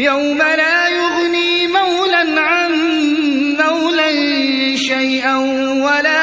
يوم لا يغني مولا عن مولا شيئا ولا